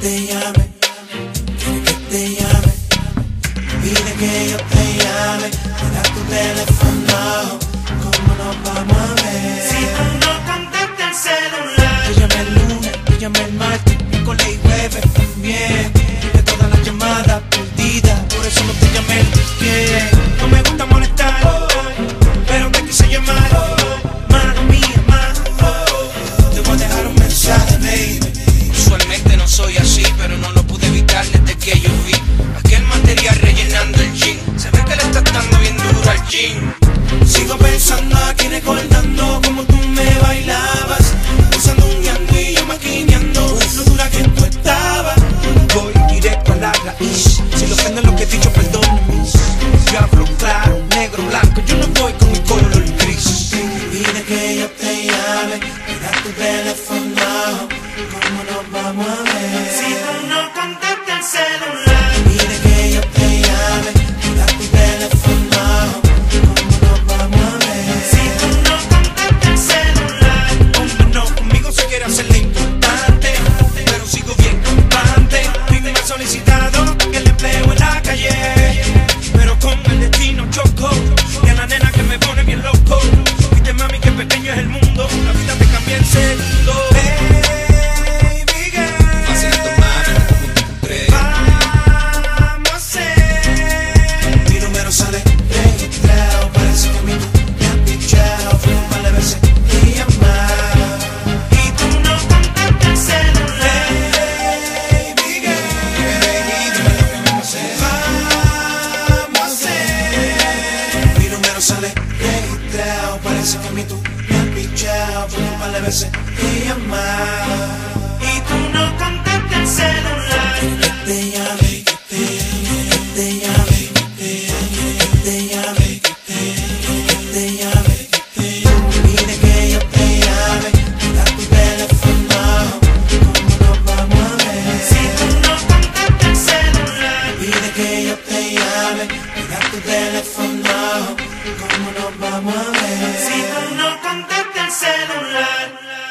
te llame, quiere que te llame, pide que yo te llame, me tu teléfono, como nos vamos a ver? Si tú no contestas el celular, yo llamé el lunes, yo llamé el martes, miércoles y jueves también. pensando aquí recordando como tú me bailabas. Usando un guiando y yo maquineando lo dura que tú estabas. Voy directo a la raíz. Si lo ofenden lo que he dicho, perdóname Yo hablo claro, negro, blanco Yo no voy con el color gris. Y de que yo te llame, mira tu teléfono. veces que a mí tú me has pichado, por un par de veces y más. Vamos a ver. Si tú no contestas el celular.